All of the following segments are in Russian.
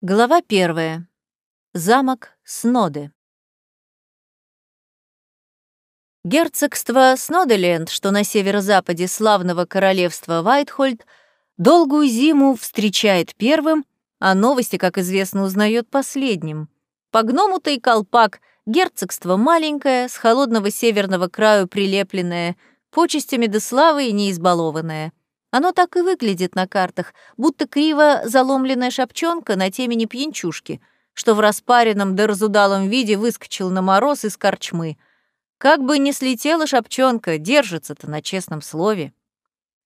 Глава первая. Замок Сноды. Герцогство Сноделенд, что на северо-западе славного королевства Вайтхольд, долгую зиму встречает первым, а новости, как известно, узнает последним. По гному-то и колпак герцогство маленькое, с холодного северного краю прилепленное, почестями до славы и неизбалованное — оно так и выглядит на картах, будто криво заломленная шапчонка на темени пьянчушки, что в распаренном да разудалом виде выскочил на мороз из корчмы. Как бы ни слетела шапчонка, держится-то на честном слове.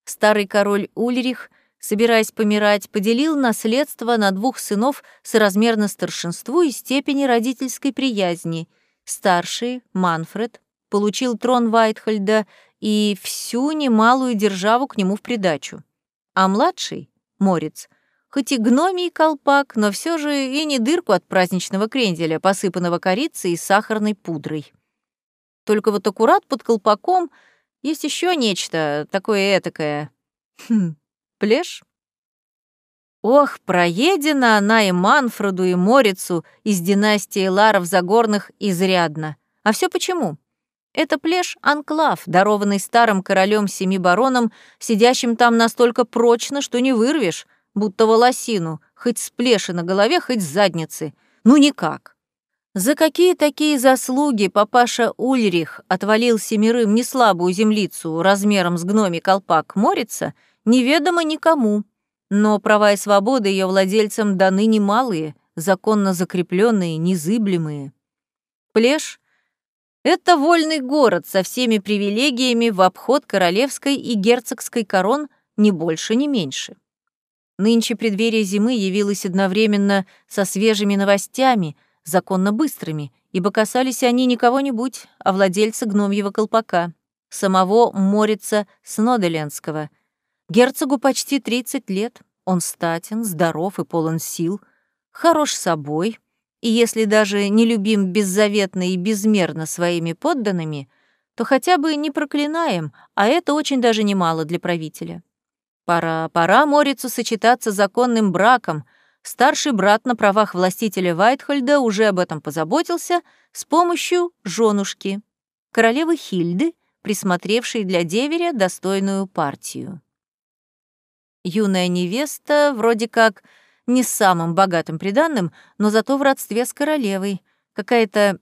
Старый король Ульрих, собираясь помирать, поделил наследство на двух сынов соразмерно старшинству и степени родительской приязни. Старший, Манфред, получил трон Вайтхольда и всю немалую державу к нему в придачу. А младший, Морец, хоть и гномий колпак, но все же и не дырку от праздничного кренделя, посыпанного корицей и сахарной пудрой. Только вот аккурат под колпаком есть еще нечто такое этакое. Хм, плешь? Ох, проедена она и Манфреду, и Морицу из династии Ларов Загорных изрядно. А все почему? Это плешь-анклав, дарованный старым королем семи бароном, сидящим там настолько прочно, что не вырвешь, будто волосину, хоть с плеши на голове, хоть с задницы. Ну никак. За какие такие заслуги папаша Ульрих отвалил семерым неслабую землицу размером с гноми колпак Морица, неведомо никому. Но права и свободы ее владельцам даны немалые, законно закрепленные, незыблемые. Плешь это вольный город со всеми привилегиями в обход королевской и герцогской корон ни больше, ни меньше. Нынче преддверие зимы явилось одновременно со свежими новостями, законно быстрыми, ибо касались они не кого-нибудь, а владельца гномьего колпака, самого Морица Сноделенского. Герцогу почти 30 лет, он статен, здоров и полон сил, хорош собой, и если даже не любим беззаветно и безмерно своими подданными, то хотя бы не проклинаем, а это очень даже немало для правителя. Пора, пора Морицу сочетаться законным браком. Старший брат на правах властителя Вайтхольда уже об этом позаботился с помощью женушки, королевы Хильды, присмотревшей для деверя достойную партию. Юная невеста вроде как не самым богатым приданным, но зато в родстве с королевой. Какая-то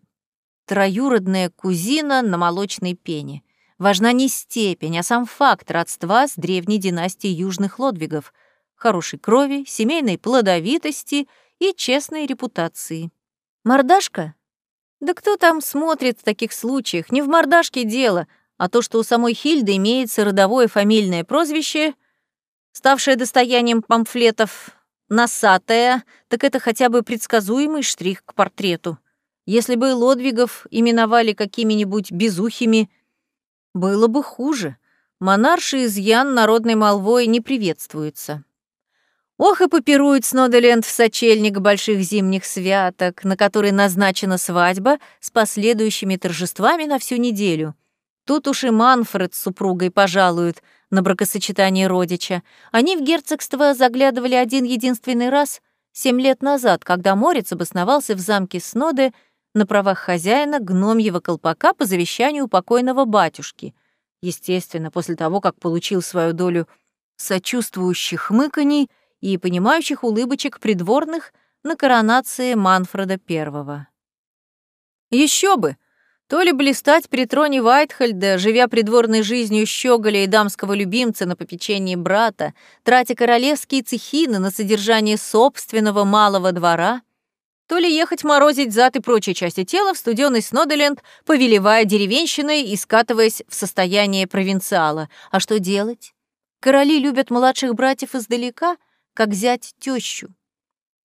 троюродная кузина на молочной пене. Важна не степень, а сам факт родства с древней династией южных лодвигов, хорошей крови, семейной плодовитости и честной репутации. Мордашка? Да кто там смотрит в таких случаях? Не в мордашке дело, а то, что у самой Хильды имеется родовое фамильное прозвище, ставшее достоянием памфлетов носатая, так это хотя бы предсказуемый штрих к портрету. Если бы Лодвигов именовали какими-нибудь безухими, было бы хуже. Монарший изъян народной молвой не приветствуется. Ох и попирует Сноделенд в сочельник больших зимних святок, на который назначена свадьба с последующими торжествами на всю неделю. Тут уж и Манфред с супругой пожалуют — на бракосочетание родича. Они в герцогство заглядывали один единственный раз семь лет назад, когда Морец обосновался в замке Сноды на правах хозяина гномьего колпака по завещанию покойного батюшки. Естественно, после того, как получил свою долю сочувствующих хмыканий и понимающих улыбочек придворных на коронации Манфреда I. Еще бы! То ли блистать при троне Вайтхольда, живя придворной жизнью щеголя и дамского любимца на попечении брата, тратя королевские цехины на содержание собственного малого двора, то ли ехать морозить зад и прочие части тела в студеный Сноделенд, повелевая деревенщиной и скатываясь в состояние провинциала. А что делать? Короли любят младших братьев издалека, как взять тещу.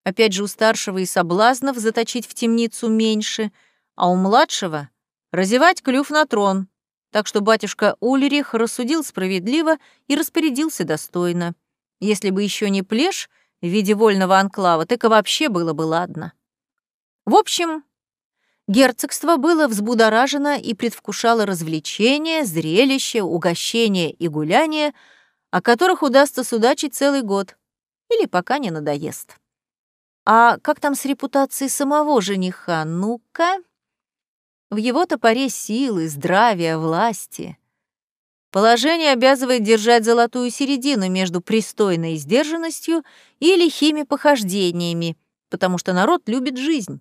Опять же, у старшего и соблазнов заточить в темницу меньше, а у младшего — разевать клюв на трон, так что батюшка Ульрих рассудил справедливо и распорядился достойно. Если бы еще не плешь в виде вольного анклава, так и вообще было бы ладно. В общем, герцогство было взбудоражено и предвкушало развлечения, зрелища, угощения и гуляния, о которых удастся судачить целый год, или пока не надоест. А как там с репутацией самого жениха? Ну-ка. В его топоре силы, здравия, власти. Положение обязывает держать золотую середину между пристойной сдержанностью и лихими похождениями, потому что народ любит жизнь.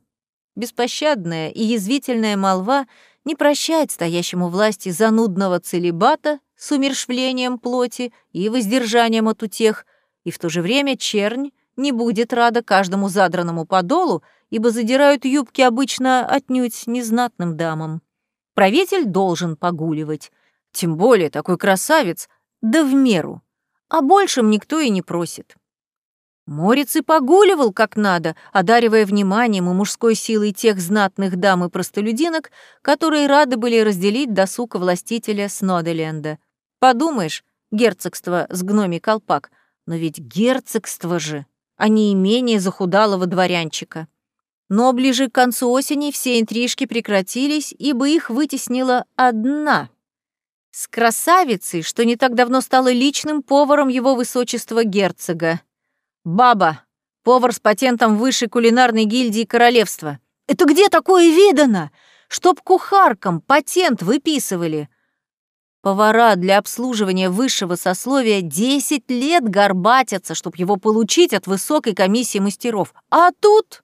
Беспощадная и язвительная молва не прощает стоящему власти занудного целебата с умершвлением плоти и воздержанием от утех, и в то же время чернь не будет рада каждому задранному подолу, ибо задирают юбки обычно отнюдь незнатным дамам. Правитель должен погуливать, тем более такой красавец, да в меру, а большим никто и не просит. Морец и погуливал как надо, одаривая вниманием и мужской силой тех знатных дам и простолюдинок, которые рады были разделить досуг властителя Сноделенда. Подумаешь, герцогство с гноми колпак, но ведь герцогство же, а не имение захудалого дворянчика. Но ближе к концу осени все интрижки прекратились, ибо их вытеснила одна. С красавицей, что не так давно стала личным поваром его высочества герцога. Баба, повар с патентом высшей кулинарной гильдии королевства. Это где такое видано? Чтоб кухаркам патент выписывали. Повара для обслуживания высшего сословия 10 лет горбатятся, чтобы его получить от высокой комиссии мастеров. А тут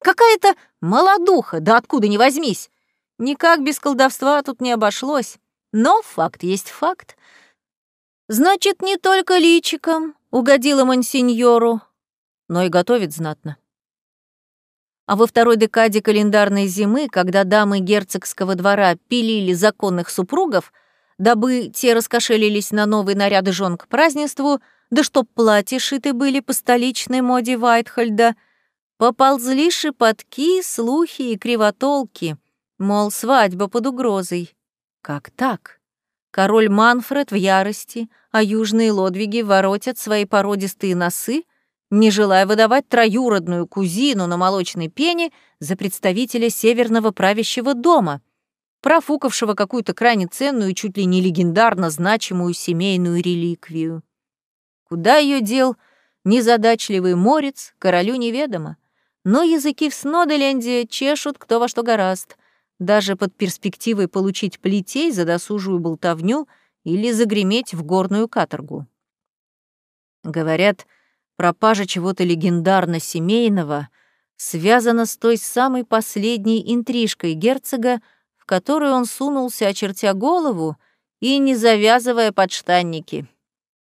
какая-то молодуха, да откуда ни возьмись. Никак без колдовства тут не обошлось. Но факт есть факт. Значит, не только личиком, угодила мансиньору, но и готовит знатно. А во второй декаде календарной зимы, когда дамы герцогского двора пилили законных супругов, дабы те раскошелились на новые наряды жен к празднеству, да чтоб платья шиты были по столичной моде Вайтхольда, поползли шепотки, слухи и кривотолки, мол, свадьба под угрозой. Как так? Король Манфред в ярости, а южные лодвиги воротят свои породистые носы, не желая выдавать троюродную кузину на молочной пене за представителя северного правящего дома, профукавшего какую-то крайне ценную и чуть ли не легендарно значимую семейную реликвию. Куда ее дел незадачливый морец, королю неведомо. Но языки в Сноделенде чешут кто во что гораст — даже под перспективой получить плетей за досужую болтовню или загреметь в горную каторгу. Говорят, пропажа чего-то легендарно-семейного связана с той самой последней интрижкой герцога, в которую он сунулся, очертя голову и не завязывая подштанники.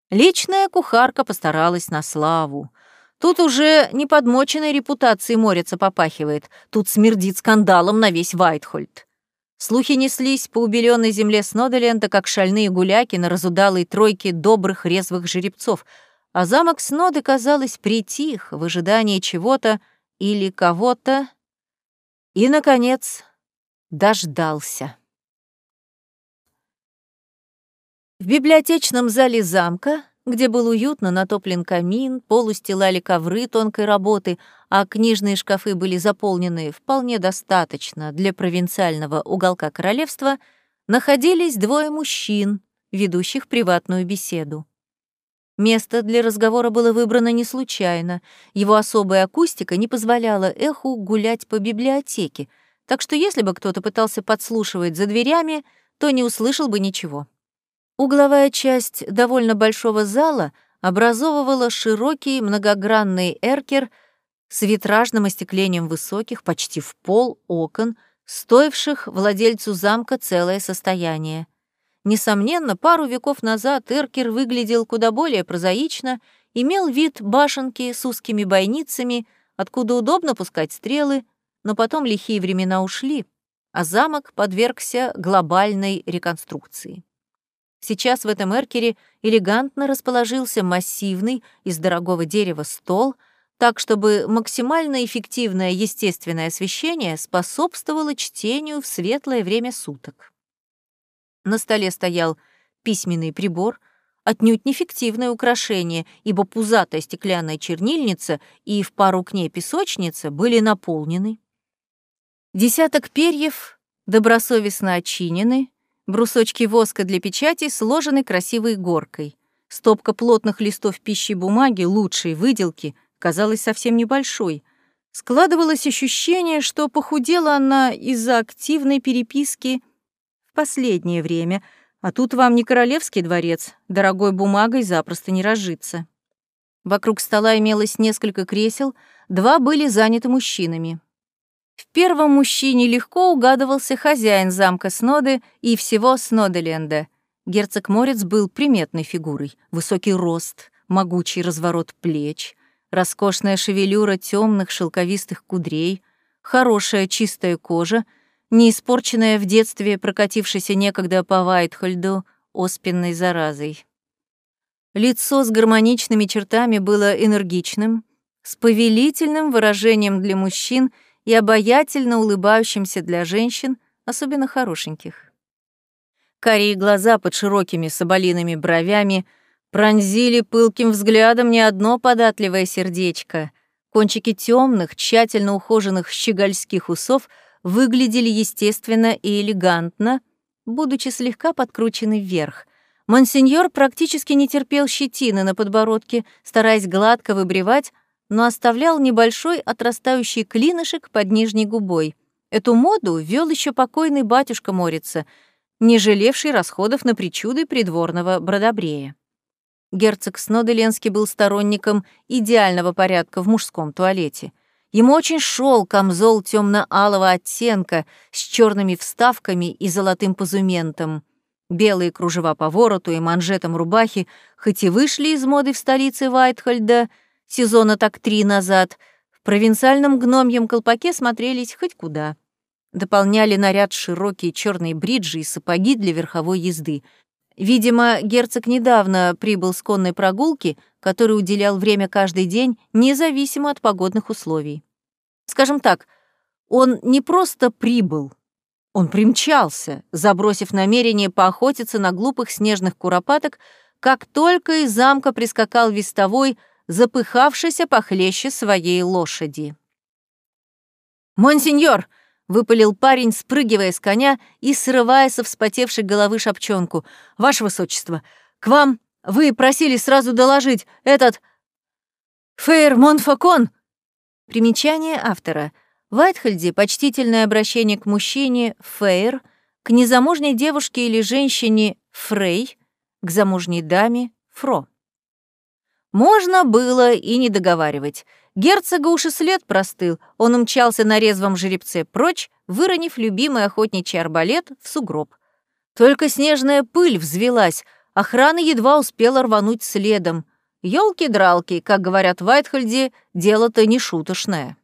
Личная кухарка постаралась на славу. Тут уже не подмоченной репутацией морится попахивает, тут смердит скандалом на весь Вайтхольд. Слухи неслись по убеленной земле Сноделенда, как шальные гуляки на разудалой тройке добрых резвых жеребцов, а замок Сноды, казалось, притих в ожидании чего-то или кого-то и, наконец, дождался. В библиотечном зале замка где был уютно натоплен камин, полу стилали ковры тонкой работы, а книжные шкафы были заполнены вполне достаточно для провинциального уголка королевства, находились двое мужчин, ведущих приватную беседу. Место для разговора было выбрано не случайно, его особая акустика не позволяла эху гулять по библиотеке, так что если бы кто-то пытался подслушивать за дверями, то не услышал бы ничего. Угловая часть довольно большого зала образовывала широкий многогранный эркер с витражным остеклением высоких, почти в пол окон, стоивших владельцу замка целое состояние. Несомненно, пару веков назад эркер выглядел куда более прозаично, имел вид башенки с узкими бойницами, откуда удобно пускать стрелы, но потом лихие времена ушли, а замок подвергся глобальной реконструкции. Сейчас в этом эркере элегантно расположился массивный из дорогого дерева стол, так чтобы максимально эффективное естественное освещение способствовало чтению в светлое время суток. На столе стоял письменный прибор, отнюдь неэффективное украшение, ибо пузатая стеклянная чернильница и в пару к ней песочница были наполнены. Десяток перьев добросовестно очинены, Брусочки воска для печати сложены красивой горкой. Стопка плотных листов пищи бумаги лучшей выделки, казалась совсем небольшой. Складывалось ощущение, что похудела она из-за активной переписки в последнее время, а тут вам не королевский дворец, дорогой бумагой запросто не разжиться. Вокруг стола имелось несколько кресел, два были заняты мужчинами. В первом мужчине легко угадывался хозяин замка Сноды и всего Сноделенда. Герцог Морец был приметной фигурой. Высокий рост, могучий разворот плеч, роскошная шевелюра темных шелковистых кудрей, хорошая чистая кожа, не испорченная в детстве прокатившейся некогда по Вайтхольду оспенной заразой. Лицо с гармоничными чертами было энергичным, с повелительным выражением для мужчин и обаятельно улыбающимся для женщин, особенно хорошеньких. Карие глаза под широкими соболиными бровями пронзили пылким взглядом не одно податливое сердечко. Кончики темных, тщательно ухоженных щегольских усов выглядели естественно и элегантно, будучи слегка подкручены вверх, Монсеньор практически не терпел щетины на подбородке, стараясь гладко выбривать, но оставлял небольшой отрастающий клинышек под нижней губой. Эту моду ввел еще покойный батюшка Морица, не жалевший расходов на причуды придворного бродобрея. Герцог Сноделенский был сторонником идеального порядка в мужском туалете. Ему очень шел камзол темно-алого оттенка с черными вставками и золотым позументом. Белые кружева по вороту и манжетам рубахи, хоть и вышли из моды в столице Вайтхольда сезона так три назад, в провинциальном гномьем колпаке смотрелись хоть куда. Дополняли наряд широкие черные бриджи и сапоги для верховой езды. Видимо, герцог недавно прибыл с конной прогулки, который уделял время каждый день, независимо от погодных условий. Скажем так, он не просто прибыл, он примчался, забросив намерение поохотиться на глупых снежных куропаток, как только из замка прискакал вестовой, запыхавшийся похлеще своей лошади. «Монсеньор!» — выпалил парень, спрыгивая с коня и срывая со вспотевшей головы шапчонку. «Ваше высочество, к вам вы просили сразу доложить этот... Фейр Монфакон!» Примечание автора — в Айтхальде почтительное обращение к мужчине «фейр», к незамужней девушке или женщине «фрей», к замужней даме «фро». Можно было и не договаривать. Герцога уж и след простыл, он умчался на резвом жеребце прочь, выронив любимый охотничий арбалет в сугроб. Только снежная пыль взвелась, охрана едва успела рвануть следом. Ёлки-дралки, как говорят в Айтхальде, дело-то не шуточное.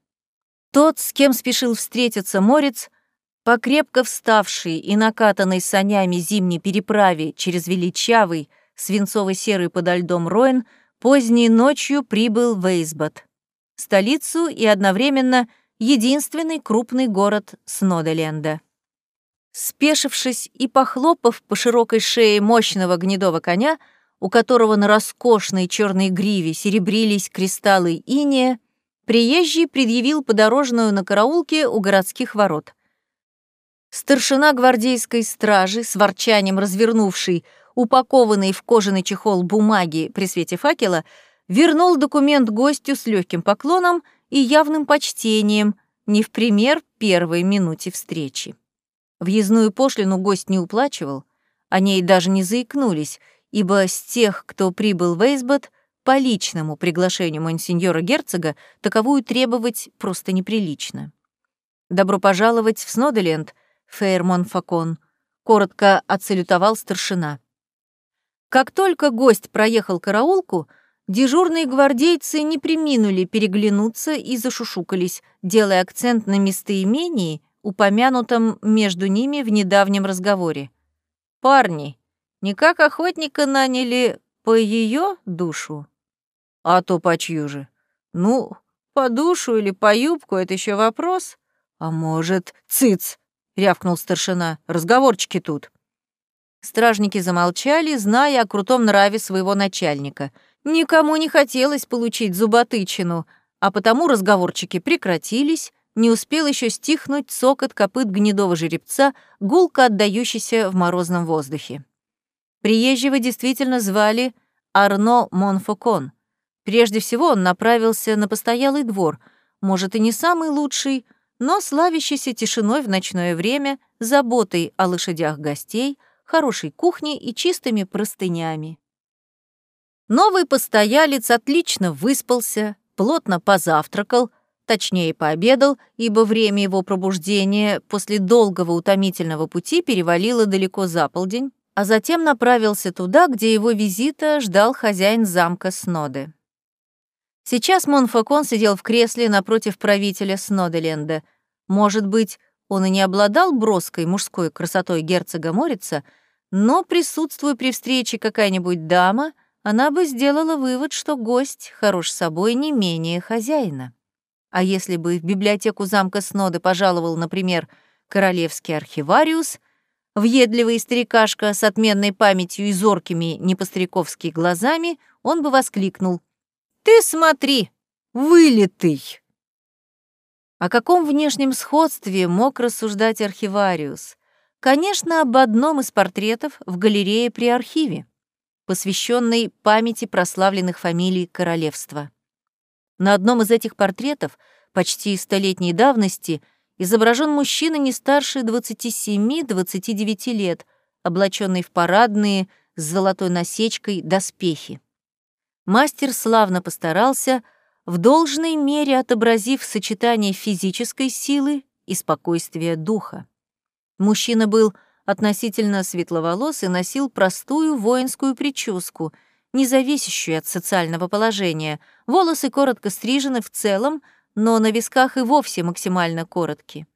Тот, с кем спешил встретиться Морец, по крепко вставшей и накатанной санями зимней переправе через величавый, свинцово-серый подо льдом Роин, поздней ночью прибыл в Эйсбот, столицу и одновременно единственный крупный город Сноделенда. Спешившись и похлопав по широкой шее мощного гнедого коня, у которого на роскошной черной гриве серебрились кристаллы иния, приезжий предъявил подорожную на караулке у городских ворот. Старшина гвардейской стражи, с ворчанием развернувший, упакованный в кожаный чехол бумаги при свете факела, вернул документ гостю с легким поклоном и явным почтением, не в пример первой минуте встречи. Въездную пошлину гость не уплачивал, о ней даже не заикнулись, ибо с тех, кто прибыл в Эйсбот, по личному приглашению монсеньора герцога таковую требовать просто неприлично. «Добро пожаловать в Сноделенд, Фейрмон Факон», — коротко отсалютовал старшина. Как только гость проехал караулку, дежурные гвардейцы не приминули переглянуться и зашушукались, делая акцент на местоимении, упомянутом между ними в недавнем разговоре. «Парни, не как охотника наняли по ее душу?» А то по чью же? Ну, по душу или по юбку — это еще вопрос. А может, цыц, — рявкнул старшина, — разговорчики тут. Стражники замолчали, зная о крутом нраве своего начальника. Никому не хотелось получить зуботычину, а потому разговорчики прекратились, не успел еще стихнуть сокот копыт гнедого жеребца, гулко отдающийся в морозном воздухе. Приезжего действительно звали Арно Монфокон. Прежде всего он направился на постоялый двор, может, и не самый лучший, но славящийся тишиной в ночное время, заботой о лошадях гостей, хорошей кухней и чистыми простынями. Новый постоялец отлично выспался, плотно позавтракал, точнее пообедал, ибо время его пробуждения после долгого утомительного пути перевалило далеко за полдень, а затем направился туда, где его визита ждал хозяин замка Сноды. Сейчас Монфакон сидел в кресле напротив правителя Сноделенда. Может быть, он и не обладал броской мужской красотой герцога Морица, но, присутствуя при встрече какая-нибудь дама, она бы сделала вывод, что гость хорош собой не менее хозяина. А если бы в библиотеку замка Сноды пожаловал, например, королевский архивариус, въедливый старикашка с отменной памятью и зоркими непострековски глазами, он бы воскликнул ты смотри, вылитый!» О каком внешнем сходстве мог рассуждать архивариус? Конечно, об одном из портретов в галерее при архиве, посвященной памяти прославленных фамилий королевства. На одном из этих портретов, почти столетней давности, изображен мужчина не старше 27-29 лет, облаченный в парадные с золотой насечкой доспехи мастер славно постарался, в должной мере отобразив сочетание физической силы и спокойствия духа. Мужчина был относительно светловолос и носил простую воинскую прическу, не зависящую от социального положения. Волосы коротко стрижены в целом, но на висках и вовсе максимально короткие.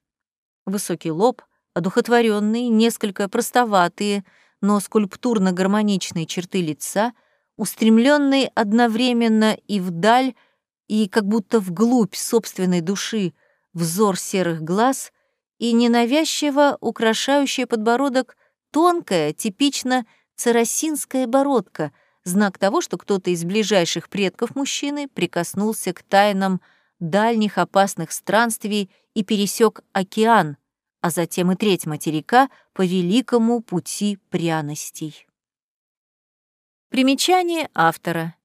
Высокий лоб, одухотворенный, несколько простоватые, но скульптурно-гармоничные черты лица — устремленный одновременно и вдаль, и как будто вглубь собственной души, взор серых глаз и ненавязчиво украшающая подбородок тонкая, типично царасинская бородка, знак того, что кто-то из ближайших предков мужчины прикоснулся к тайнам дальних опасных странствий и пересек океан, а затем и треть материка по великому пути пряностей. Примечание автора.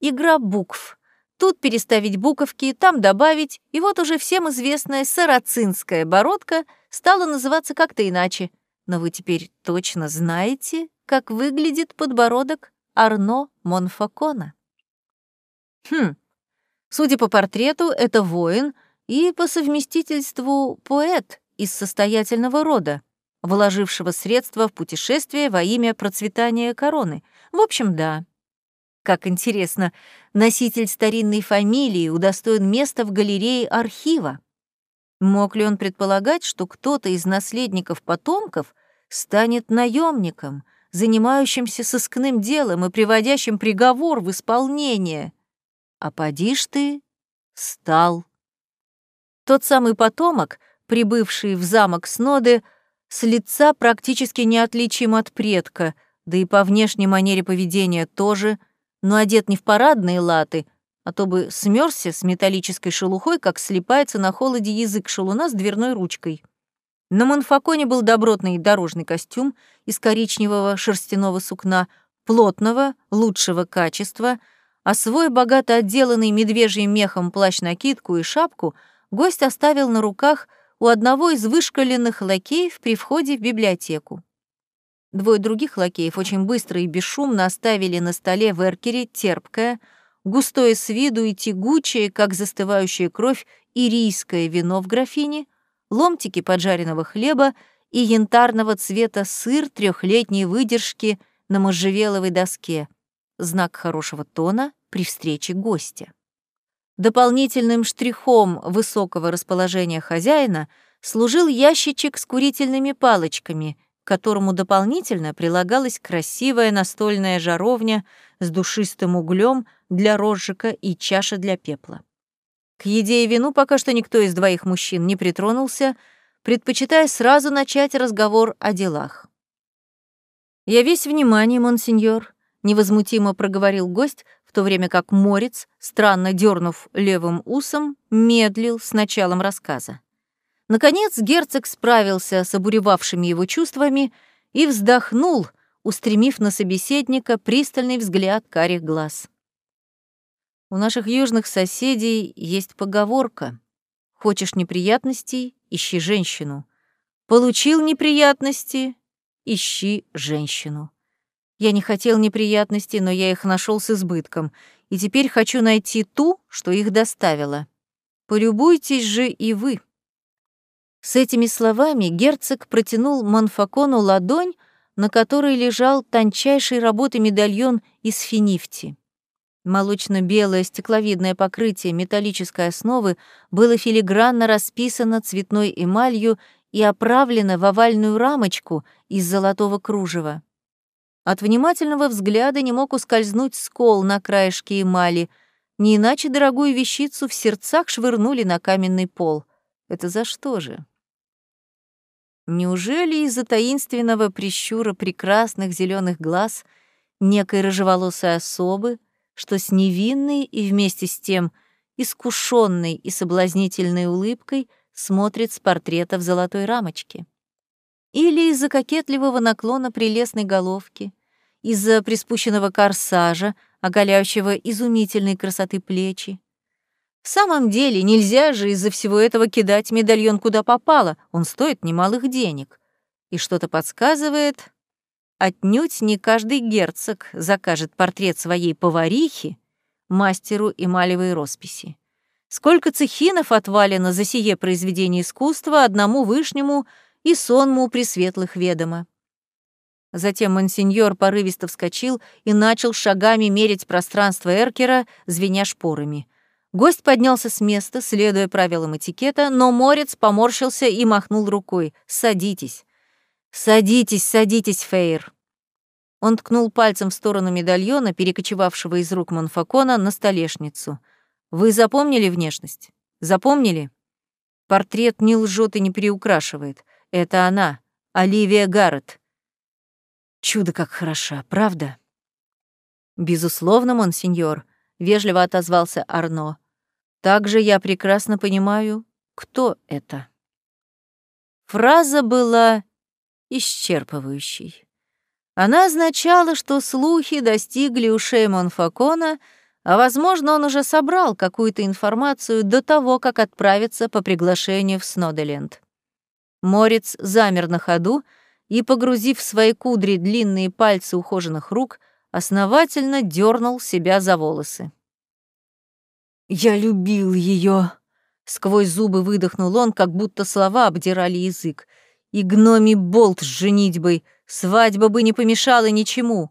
Игра букв. Тут переставить буковки, там добавить, и вот уже всем известная сарацинская бородка стала называться как-то иначе. Но вы теперь точно знаете, как выглядит подбородок Арно Монфакона. Хм, судя по портрету, это воин и по совместительству поэт из состоятельного рода, вложившего средства в путешествие во имя процветания короны — в общем, да. Как интересно, носитель старинной фамилии удостоен места в галерее архива. Мог ли он предполагать, что кто-то из наследников потомков станет наемником, занимающимся сыскным делом и приводящим приговор в исполнение? А поди ж ты, стал. Тот самый потомок, прибывший в замок Сноды, с лица практически неотличим от предка, да и по внешней манере поведения тоже, но одет не в парадные латы, а то бы смёрзся с металлической шелухой, как слипается на холоде язык шелуна с дверной ручкой. На Монфаконе был добротный дорожный костюм из коричневого шерстяного сукна, плотного, лучшего качества, а свой богато отделанный медвежьим мехом плащ-накидку и шапку гость оставил на руках у одного из вышкаленных лакеев при входе в библиотеку. Двое других лакеев очень быстро и бесшумно оставили на столе в эркере терпкое, густое с виду и тягучее, как застывающая кровь, ирийское вино в графине, ломтики поджаренного хлеба и янтарного цвета сыр трехлетней выдержки на можжевеловой доске, знак хорошего тона при встрече гостя. Дополнительным штрихом высокого расположения хозяина служил ящичек с курительными палочками, к которому дополнительно прилагалась красивая настольная жаровня с душистым углем для розжига и чаша для пепла. К еде и вину пока что никто из двоих мужчин не притронулся, предпочитая сразу начать разговор о делах. «Я весь внимание, монсеньор», — невозмутимо проговорил гость, в то время как Морец, странно дернув левым усом, медлил с началом рассказа. Наконец герцог справился с обуревавшими его чувствами и вздохнул, устремив на собеседника пристальный взгляд карих глаз. У наших южных соседей есть поговорка «Хочешь неприятностей — ищи женщину». Получил неприятности — ищи женщину. Я не хотел неприятностей, но я их нашел с избытком, и теперь хочу найти ту, что их доставила. Полюбуйтесь же и вы. С этими словами герцог протянул Монфакону ладонь, на которой лежал тончайшей работы медальон из финифти. Молочно-белое стекловидное покрытие металлической основы было филигранно расписано цветной эмалью и оправлено в овальную рамочку из золотого кружева. От внимательного взгляда не мог ускользнуть скол на краешке эмали, не иначе дорогую вещицу в сердцах швырнули на каменный пол. Это за что же? Неужели из-за таинственного прищура прекрасных зеленых глаз некой рыжеволосой особы, что с невинной и вместе с тем искушенной и соблазнительной улыбкой смотрит с портрета в золотой рамочке? Или из-за кокетливого наклона прелестной головки, из-за приспущенного корсажа, оголяющего изумительной красоты плечи, в самом деле, нельзя же из-за всего этого кидать медальон куда попало, он стоит немалых денег. И что-то подсказывает, отнюдь не каждый герцог закажет портрет своей поварихи мастеру эмалевой росписи. Сколько цехинов отвалено за сие произведение искусства одному вышнему и сонму пресветлых ведома. Затем монсеньор порывисто вскочил и начал шагами мерить пространство Эркера, звеня шпорами — Гость поднялся с места, следуя правилам этикета, но Морец поморщился и махнул рукой. «Садитесь». «Садитесь, садитесь, Фейр». Он ткнул пальцем в сторону медальона, перекочевавшего из рук Монфакона, на столешницу. «Вы запомнили внешность? Запомнили?» Портрет не лжет и не приукрашивает. Это она, Оливия Гаррет. Чудо как хороша, правда? Безусловно, монсеньор, вежливо отозвался Арно. Также я прекрасно понимаю, кто это. Фраза была исчерпывающей. Она означала, что слухи достигли ушей Монфакона, а, возможно, он уже собрал какую-то информацию до того, как отправиться по приглашению в Сноделенд. Морец замер на ходу и, погрузив в свои кудри длинные пальцы ухоженных рук, основательно дернул себя за волосы. «Я любил ее. Сквозь зубы выдохнул он, как будто слова обдирали язык. «И гномий болт с женитьбой. Свадьба бы не помешала ничему».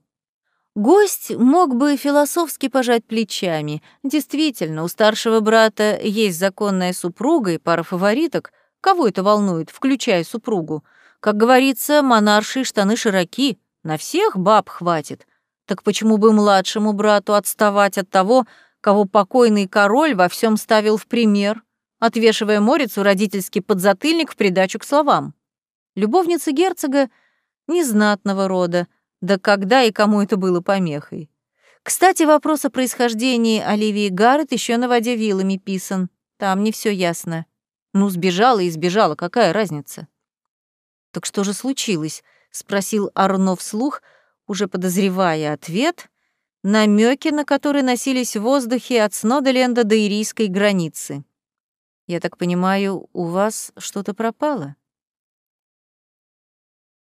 Гость мог бы философски пожать плечами. Действительно, у старшего брата есть законная супруга и пара фавориток. Кого это волнует, включая супругу? Как говорится, монаршие штаны широки, на всех баб хватит. Так почему бы младшему брату отставать от того, кого покойный король во всем ставил в пример, отвешивая Морицу родительский подзатыльник в придачу к словам. Любовница герцога незнатного рода, да когда и кому это было помехой. Кстати, вопрос о происхождении Оливии Гаррет еще на воде вилами писан. Там не все ясно. Ну, сбежала и сбежала, какая разница? Так что же случилось? спросил Арно вслух, уже подозревая ответ, намеки на которые носились в воздухе от Снодоленда до ирийской границы. «Я так понимаю, у вас что-то пропало?»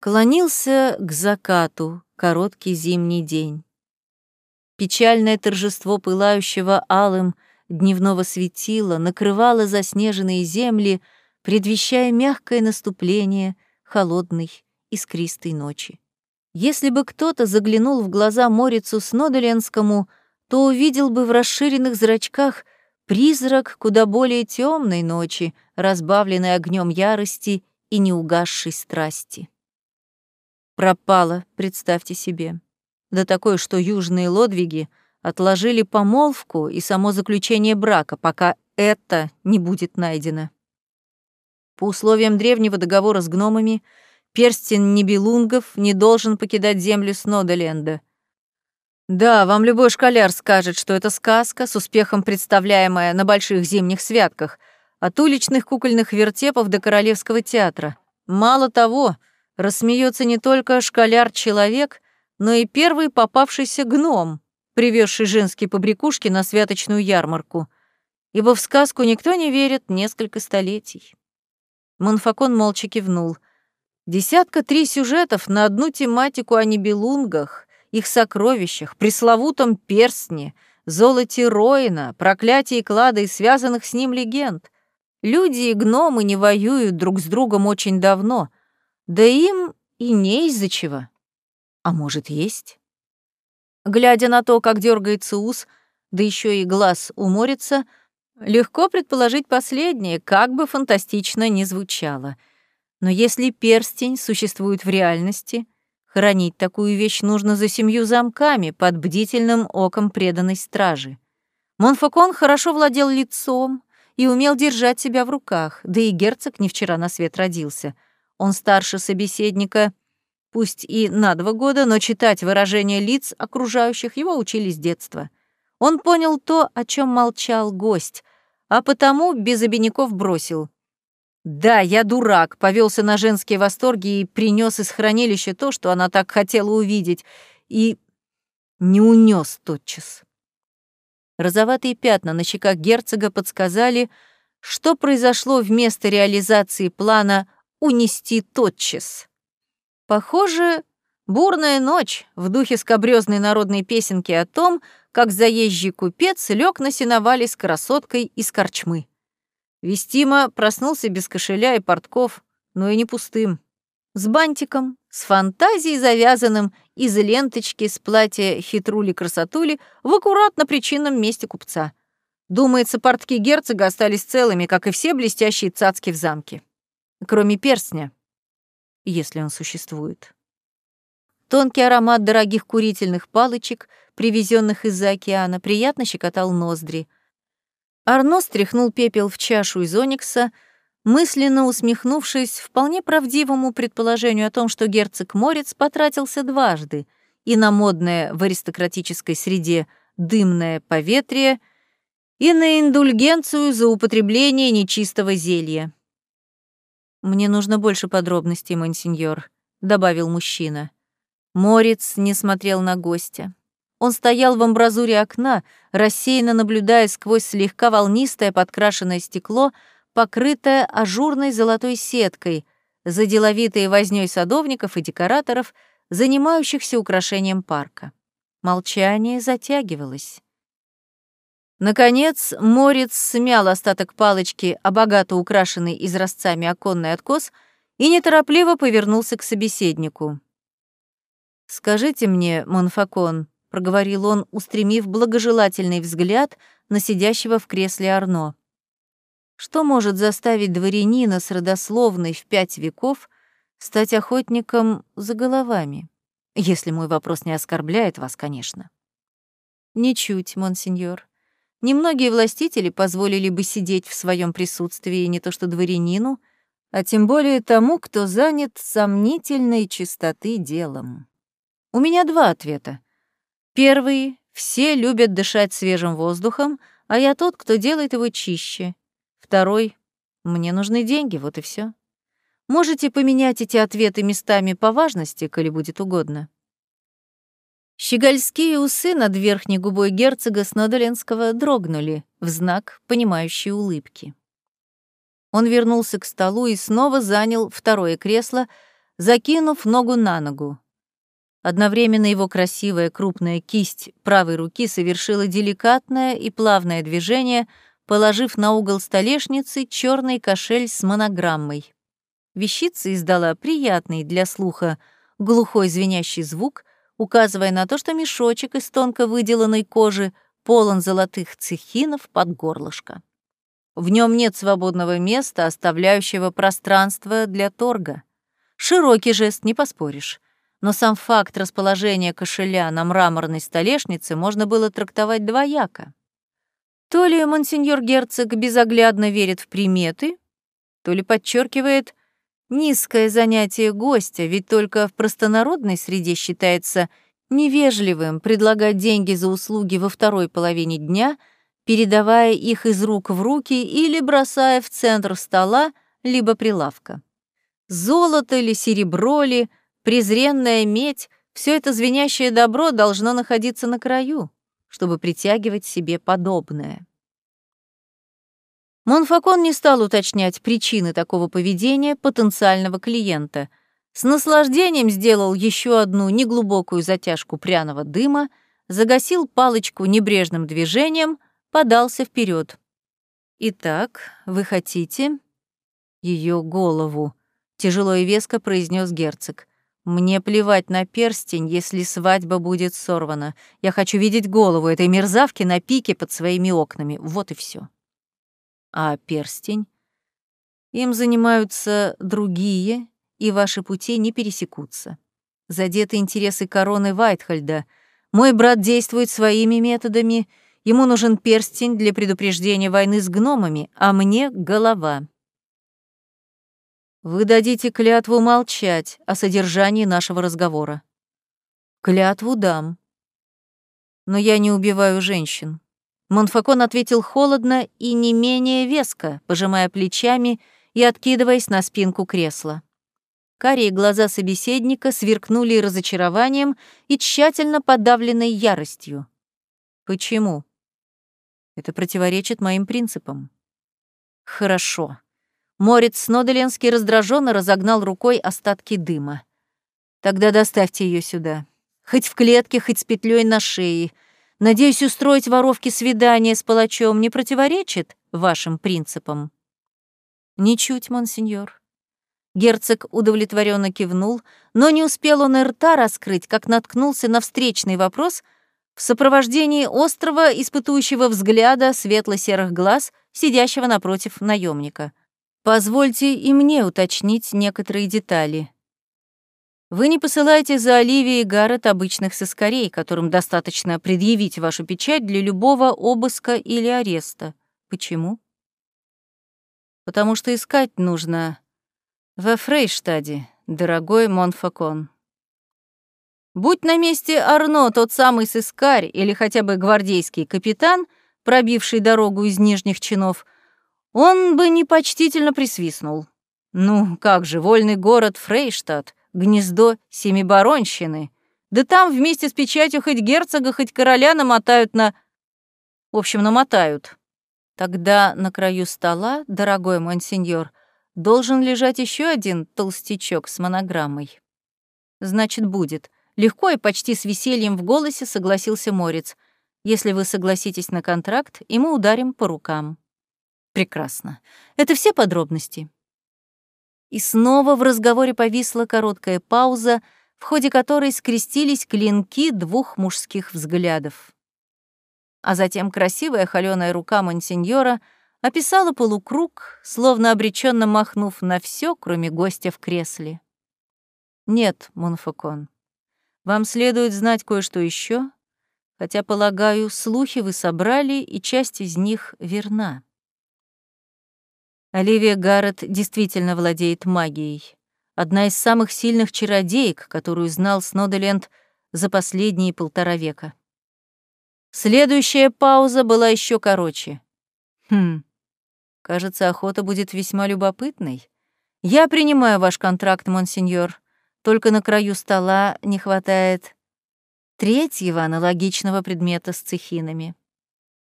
Клонился к закату короткий зимний день. Печальное торжество пылающего алым дневного светила накрывало заснеженные земли, предвещая мягкое наступление холодной искристой ночи. Если бы кто-то заглянул в глаза Морицу Снодоленскому, то увидел бы в расширенных зрачках призрак куда более темной ночи, разбавленный огнем ярости и неугасшей страсти. Пропало, представьте себе. Да такое, что южные лодвиги отложили помолвку и само заключение брака, пока это не будет найдено. По условиям древнего договора с гномами — Перстень Нибелунгов не должен покидать землю Снодоленда. Да, вам любой школяр скажет, что это сказка, с успехом представляемая на больших зимних святках, от уличных кукольных вертепов до Королевского театра. Мало того, рассмеется не только школяр-человек, но и первый попавшийся гном, привезший женские побрякушки на святочную ярмарку, ибо в сказку никто не верит несколько столетий. Монфакон молча кивнул. Десятка три сюжетов на одну тематику о небелунгах, их сокровищах, пресловутом перстне, золоте Роина, проклятии клада и связанных с ним легенд. Люди и гномы не воюют друг с другом очень давно, да им и не из-за чего. А может, есть? Глядя на то, как дергается ус, да еще и глаз уморится, легко предположить последнее, как бы фантастично ни звучало. Но если перстень существует в реальности, хранить такую вещь нужно за семью замками под бдительным оком преданной стражи. Монфакон хорошо владел лицом и умел держать себя в руках, да и герцог не вчера на свет родился. Он старше собеседника — пусть и на два года, но читать выражения лиц окружающих его учили с детства. Он понял то, о чем молчал гость, а потому без обиняков бросил. «Да, я дурак», повелся на женские восторги и принес из хранилища то, что она так хотела увидеть, и не унес тотчас. Розоватые пятна на щеках герцога подсказали, что произошло вместо реализации плана «унести тотчас». Похоже, бурная ночь в духе скобрёзной народной песенки о том, как заезжий купец лег на сеновале с красоткой из корчмы. Вестима проснулся без кошеля и портков, но и не пустым. С бантиком, с фантазией завязанным из ленточки с платья хитрули-красотули в аккуратно причинном месте купца. Думается, портки герцога остались целыми, как и все блестящие цацки в замке. Кроме перстня, если он существует. Тонкий аромат дорогих курительных палочек, привезенных из-за океана, приятно щекотал ноздри. Арно стряхнул пепел в чашу из оникса, мысленно усмехнувшись вполне правдивому предположению о том, что герцог Морец потратился дважды и на модное в аристократической среде дымное поветрие, и на индульгенцию за употребление нечистого зелья. «Мне нужно больше подробностей, монсеньор», — добавил мужчина. Морец не смотрел на гостя. Он стоял в амбразуре окна, рассеянно наблюдая сквозь слегка волнистое подкрашенное стекло, покрытое ажурной золотой сеткой, за деловитой вознёй садовников и декораторов, занимающихся украшением парка. Молчание затягивалось. Наконец, Морец смял остаток палочки, а богато украшенный изразцами оконный откос, и неторопливо повернулся к собеседнику. «Скажите мне, Монфакон», — проговорил он, устремив благожелательный взгляд на сидящего в кресле Арно. «Что может заставить дворянина с родословной в пять веков стать охотником за головами? Если мой вопрос не оскорбляет вас, конечно». «Ничуть, монсеньор. Немногие властители позволили бы сидеть в своем присутствии не то что дворянину, а тем более тому, кто занят сомнительной чистоты делом. У меня два ответа. Первый — все любят дышать свежим воздухом, а я тот, кто делает его чище. Второй — мне нужны деньги, вот и все. Можете поменять эти ответы местами по важности, коли будет угодно. Щегольские усы над верхней губой герцога Снодоленского дрогнули в знак понимающей улыбки. Он вернулся к столу и снова занял второе кресло, закинув ногу на ногу. Одновременно его красивая крупная кисть правой руки совершила деликатное и плавное движение, положив на угол столешницы черный кошель с монограммой. Вещица издала приятный для слуха глухой звенящий звук — указывая на то, что мешочек из тонко выделанной кожи полон золотых цехинов под горлышко. В нем нет свободного места, оставляющего пространство для торга. Широкий жест, не поспоришь. Но сам факт расположения кошеля на мраморной столешнице можно было трактовать двояко. То ли монсеньор герцог безоглядно верит в приметы, то ли подчеркивает Низкое занятие гостя, ведь только в простонародной среде считается невежливым предлагать деньги за услуги во второй половине дня, передавая их из рук в руки или бросая в центр стола, либо прилавка. Золото ли, серебро ли, презренная медь — все это звенящее добро должно находиться на краю, чтобы притягивать себе подобное. Монфакон не стал уточнять причины такого поведения потенциального клиента. С наслаждением сделал еще одну неглубокую затяжку пряного дыма, загасил палочку небрежным движением, подался вперед. «Итак, вы хотите...» ее голову», — тяжело и веско произнес герцог. «Мне плевать на перстень, если свадьба будет сорвана. Я хочу видеть голову этой мерзавки на пике под своими окнами. Вот и все. А перстень? Им занимаются другие, и ваши пути не пересекутся. Задеты интересы короны Вайтхальда. Мой брат действует своими методами. Ему нужен перстень для предупреждения войны с гномами, а мне — голова. Вы дадите клятву молчать о содержании нашего разговора. Клятву дам. Но я не убиваю женщин. Монфакон ответил холодно и не менее веско, пожимая плечами и откидываясь на спинку кресла. Карие глаза собеседника сверкнули разочарованием и тщательно подавленной яростью. Почему? Это противоречит моим принципам. Хорошо. Морец Снодоленский раздраженно разогнал рукой остатки дыма. «Тогда доставьте ее сюда. Хоть в клетке, хоть с петлей на шее. Надеюсь, устроить воровке свидание с палачом не противоречит вашим принципам?» «Ничуть, монсеньор». Герцог удовлетворенно кивнул, но не успел он и рта раскрыть, как наткнулся на встречный вопрос в сопровождении острого, испытующего взгляда светло-серых глаз, сидящего напротив наемника — Позвольте и мне уточнить некоторые детали. Вы не посылаете за Оливией Гаррет обычных соскорей, которым достаточно предъявить вашу печать для любого обыска или ареста. Почему? Потому что искать нужно во Фрейштаде, дорогой Монфакон. Будь на месте Арно тот самый сыскарь или хотя бы гвардейский капитан, пробивший дорогу из нижних чинов, он бы непочтительно присвистнул. Ну, как же, вольный город Фрейштадт, гнездо Семибаронщины. Да там вместе с печатью хоть герцога, хоть короля намотают на... В общем, намотают. Тогда на краю стола, дорогой монсеньор, должен лежать еще один толстячок с монограммой. Значит, будет. Легко и почти с весельем в голосе согласился Морец. Если вы согласитесь на контракт, и мы ударим по рукам. Прекрасно. Это все подробности. И снова в разговоре повисла короткая пауза, в ходе которой скрестились клинки двух мужских взглядов. А затем красивая холёная рука монсеньора описала полукруг, словно обреченно махнув на все, кроме гостя в кресле. «Нет, Монфакон, вам следует знать кое-что еще, хотя, полагаю, слухи вы собрали, и часть из них верна. Оливия Гаррет действительно владеет магией. Одна из самых сильных чародеек, которую знал Снодоленд за последние полтора века. Следующая пауза была еще короче. Хм, кажется, охота будет весьма любопытной. Я принимаю ваш контракт, монсеньор. Только на краю стола не хватает третьего аналогичного предмета с цехинами.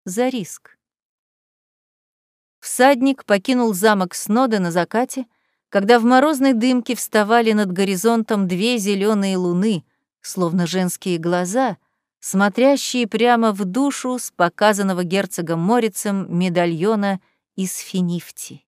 За риск. Всадник покинул замок Снода на закате, когда в морозной дымке вставали над горизонтом две зеленые луны, словно женские глаза, смотрящие прямо в душу с показанного герцогом Морицем медальона из финифти.